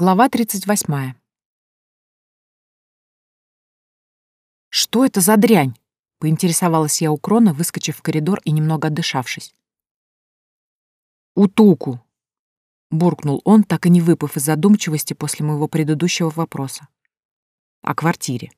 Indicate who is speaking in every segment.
Speaker 1: Глава 38. «Что это за дрянь?» — поинтересовалась я у Крона, выскочив в коридор и немного отдышавшись. «Утуку!» — буркнул он, так и не выпав из задумчивости после моего предыдущего вопроса. «О квартире».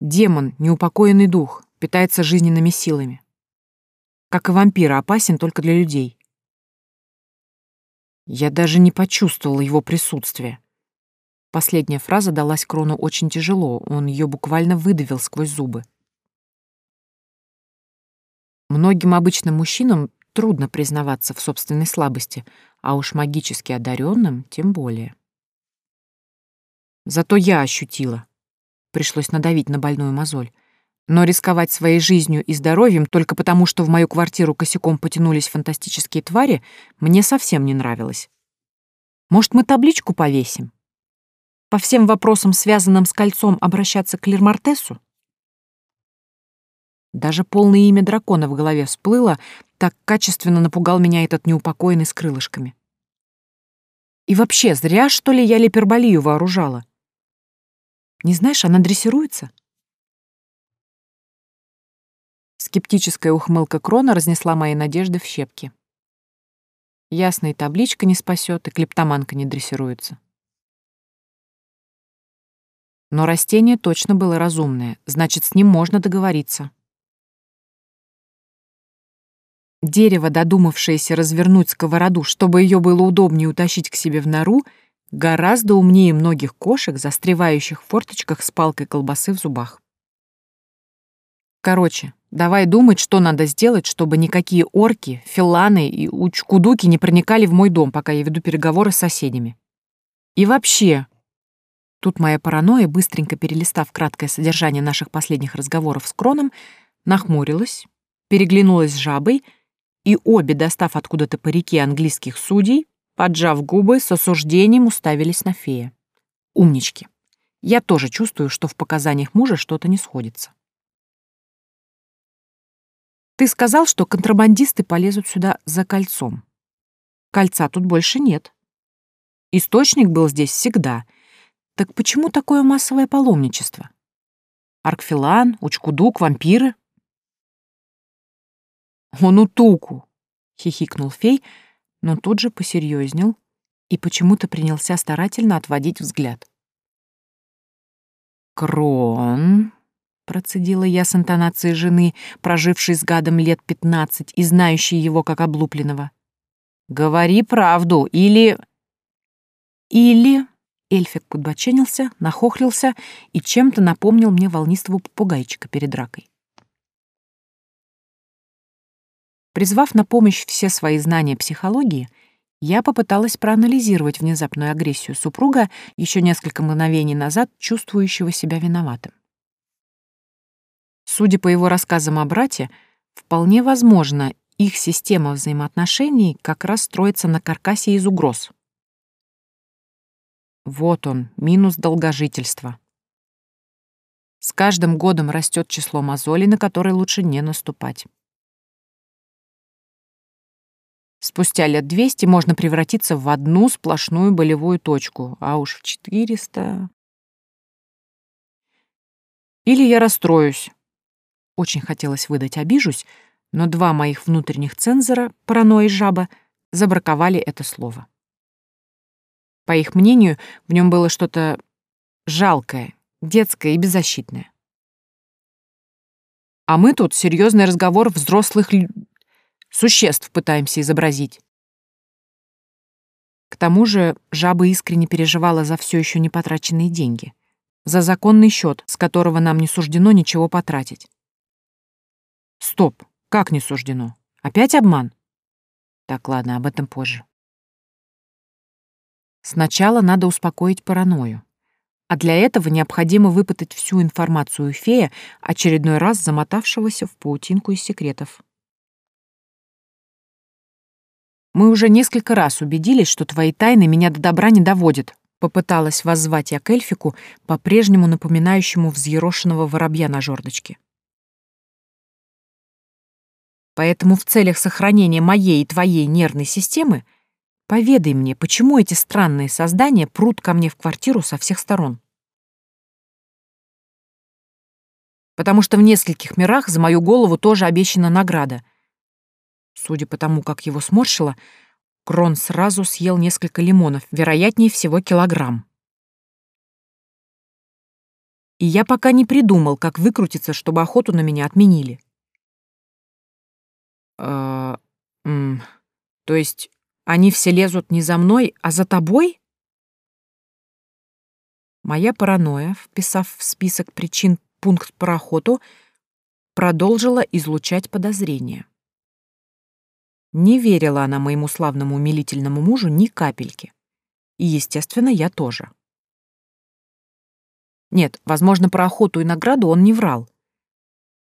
Speaker 1: Демон, неупокоенный дух, питается жизненными силами. Как и вампир, опасен только для людей. Я даже не почувствовала его присутствия. Последняя фраза далась Крону очень тяжело, он ее буквально выдавил сквозь зубы. Многим обычным мужчинам трудно признаваться в собственной слабости, а уж магически одаренным тем более. Зато я ощутила. Пришлось надавить на больную мозоль. Но рисковать своей жизнью и здоровьем только потому, что в мою квартиру косяком потянулись фантастические твари, мне совсем не нравилось. Может, мы табличку повесим? По всем вопросам, связанным с кольцом, обращаться к Лермартесу? Даже полное имя дракона в голове всплыло, так качественно напугал меня этот неупокоенный с крылышками. И вообще, зря, что ли, я липерболию вооружала? Не знаешь, она дрессируется? Скептическая ухмылка Крона разнесла мои надежды в щепки. Ясно, и табличка не спасет, и клептоманка не дрессируется. Но растение точно было разумное, значит, с ним можно договориться. Дерево, додумавшееся развернуть сковороду, чтобы ее было удобнее утащить к себе в нору, гораздо умнее многих кошек, застревающих в форточках с палкой колбасы в зубах. Короче, Давай думать, что надо сделать, чтобы никакие орки, филаны и учкудуки не проникали в мой дом, пока я веду переговоры с соседями. И вообще... Тут моя паранойя, быстренько перелистав краткое содержание наших последних разговоров с Кроном, нахмурилась, переглянулась с жабой, и обе, достав откуда-то по реке английских судей, поджав губы, с осуждением уставились на фея. Умнички. Я тоже чувствую, что в показаниях мужа что-то не сходится. Ты сказал, что контрабандисты полезут сюда за кольцом. Кольца тут больше нет. Источник был здесь всегда. Так почему такое массовое паломничество? Аркфилан, Учкудук, вампиры? Он утуку, хихикнул фей, но тут же посерьезнел и почему-то принялся старательно отводить взгляд. Крон, Процедила я с интонацией жены, прожившей с гадом лет пятнадцать и знающей его как облупленного. «Говори правду, или...» «Или...» Эльфик подбоченился, нахохлился и чем-то напомнил мне волнистого попугайчика перед дракой. Призвав на помощь все свои знания психологии, я попыталась проанализировать внезапную агрессию супруга, еще несколько мгновений назад чувствующего себя виноватым. Судя по его рассказам о брате, вполне возможно, их система взаимоотношений как раз строится на каркасе из угроз. Вот он, минус долгожительства. С каждым годом растет число мозолей, на которые лучше не наступать. Спустя лет 200 можно превратиться в одну сплошную болевую точку, а уж в 400... Или я расстроюсь, очень хотелось выдать «обижусь», но два моих внутренних цензора, паранойя и жаба, забраковали это слово. По их мнению, в нем было что-то жалкое, детское и беззащитное. А мы тут серьезный разговор взрослых лю... существ пытаемся изобразить. К тому же жаба искренне переживала за все еще не потраченные деньги, за законный счет, с которого нам не суждено ничего потратить. Стоп, как не суждено? Опять обман? Так, ладно, об этом позже. Сначала надо успокоить паранойю. А для этого необходимо выпытать всю информацию фея, очередной раз замотавшегося в паутинку из секретов. Мы уже несколько раз убедились, что твои тайны меня до добра не доводят. Попыталась воззвать я к эльфику, по-прежнему напоминающему взъерошенного воробья на жердочке. Поэтому в целях сохранения моей и твоей нервной системы Поведай мне, почему эти странные создания прут ко мне в квартиру со всех сторон? Потому что в нескольких мирах за мою голову тоже обещана награда. Судя по тому, как его сморщило, Крон сразу съел несколько лимонов, вероятнее всего килограмм. И я пока не придумал, как выкрутиться, чтобы охоту на меня отменили. Э, то есть они все лезут не за мной, а за тобой? Моя паранойя, вписав в список причин пункт про охоту, продолжила излучать подозрения. Не верила она моему славному умилительному мужу ни капельки. И, естественно, я тоже. Нет, возможно, про охоту и награду он не врал.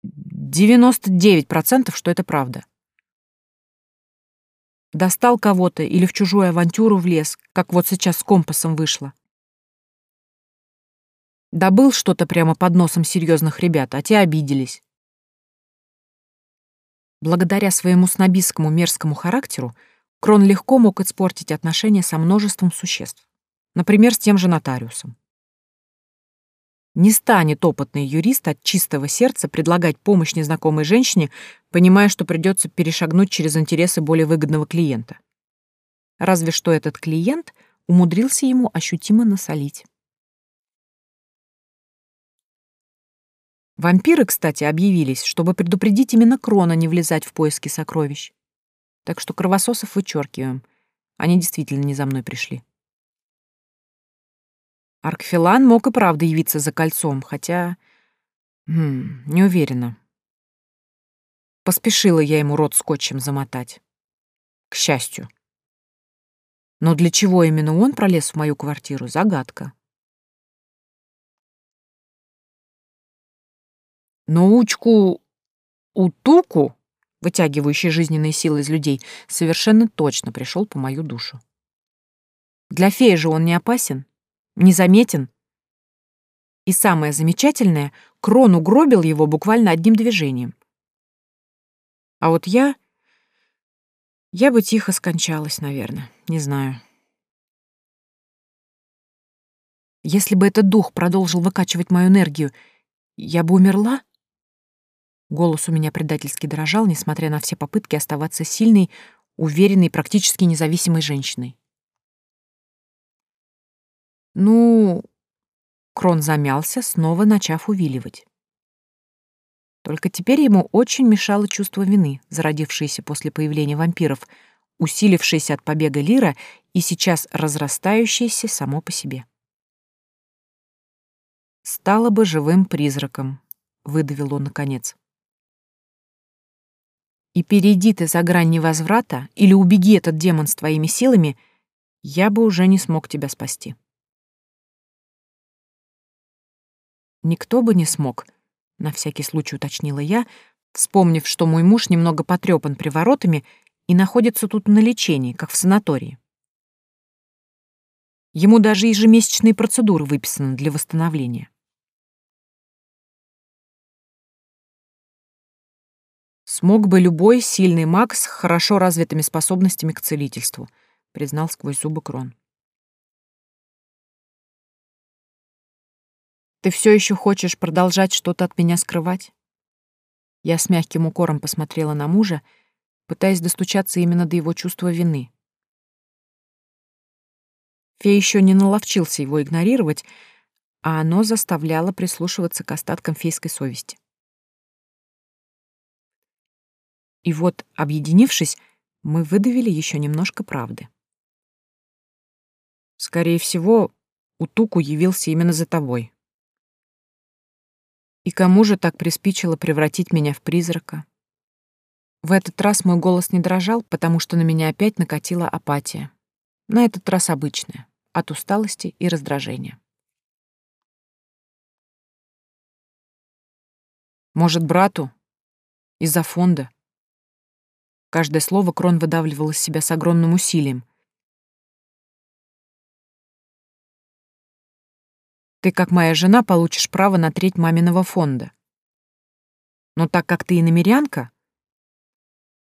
Speaker 1: 99% что это правда. Достал кого-то или в чужую авантюру влез, как вот сейчас с компасом вышло. Добыл что-то прямо под носом серьезных ребят, а те обиделись. Благодаря своему снобистскому мерзкому характеру Крон легко мог испортить отношения со множеством существ. Например, с тем же нотариусом. Не станет опытный юрист от чистого сердца предлагать помощь незнакомой женщине, понимая, что придется перешагнуть через интересы более выгодного клиента. Разве что этот клиент умудрился ему ощутимо насолить. Вампиры, кстати, объявились, чтобы предупредить именно Крона не влезать в поиски сокровищ. Так что кровососов вычеркиваем. Они действительно не за мной пришли. Аркфилан мог и правда явиться за кольцом, хотя... Хм, не уверена. Поспешила я ему рот скотчем замотать. К счастью. Но для чего именно он пролез в мою квартиру — загадка. Научку Утуку, вытягивающий жизненные силы из людей, совершенно точно пришел по мою душу. Для феи же он не опасен незаметен. И самое замечательное, Крон угробил его буквально одним движением. А вот я... Я бы тихо скончалась, наверное, не знаю. Если бы этот дух продолжил выкачивать мою энергию, я бы умерла? Голос у меня предательски дрожал, несмотря на все попытки оставаться сильной, уверенной, практически независимой женщиной. Ну, Крон замялся, снова начав увиливать. Только теперь ему очень мешало чувство вины, зародившееся после появления вампиров, усилившееся от побега Лира и сейчас разрастающееся само по себе. «Стало бы живым призраком», — выдавил он наконец. «И перейди ты за грань невозврата или убеги этот демон с твоими силами, я бы уже не смог тебя спасти». Никто бы не смог, на всякий случай уточнила я, вспомнив, что мой муж немного потрепан приворотами и находится тут на лечении, как в санатории. Ему даже ежемесячные процедуры выписаны для восстановления. Смог бы любой сильный маг с хорошо развитыми способностями к целительству, признал сквозь зубы Крон. Ты все еще хочешь продолжать что-то от меня скрывать? Я с мягким укором посмотрела на мужа, пытаясь достучаться именно до его чувства вины. Фей еще не наловчился его игнорировать, а оно заставляло прислушиваться к остаткам фейской совести. И вот, объединившись, мы выдавили еще немножко правды. Скорее всего, Утуку явился именно за тобой. И кому же так приспичило превратить меня в призрака? В этот раз мой голос не дрожал, потому что на меня опять накатила апатия. На этот раз обычная, от усталости и раздражения. Может, брату? Из-за фонда? Каждое слово Крон выдавливал из себя с огромным усилием, Ты, как моя жена, получишь право на треть маминого фонда. Но так как ты и намерянка,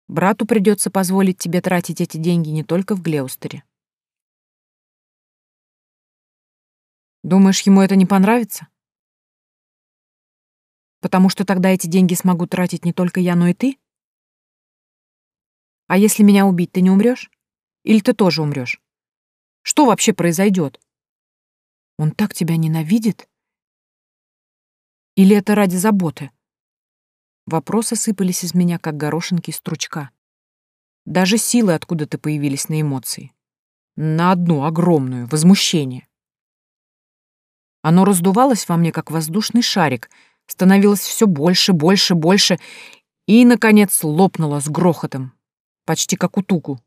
Speaker 1: Брату придется позволить тебе тратить эти деньги не только в Глеустере. Думаешь, ему это не понравится? Потому что тогда эти деньги смогу тратить не только я, но и ты? А если меня убить, ты не умрешь? Или ты тоже умрешь? Что вообще произойдет? Он так тебя ненавидит? Или это ради заботы? Вопросы сыпались из меня, как горошинки стручка. Даже силы откуда-то появились на эмоции. На одну огромную, возмущение. Оно раздувалось во мне, как воздушный шарик, становилось все больше, больше, больше и, наконец, лопнуло с грохотом, почти как у туку.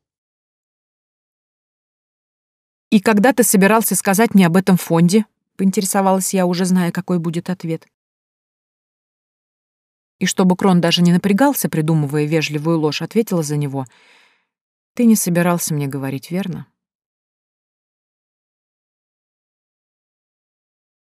Speaker 1: «И когда ты собирался сказать мне об этом фонде?» — поинтересовалась я, уже зная, какой будет ответ. И чтобы Крон даже не напрягался, придумывая вежливую ложь, ответила за него. «Ты не собирался мне говорить, верно?»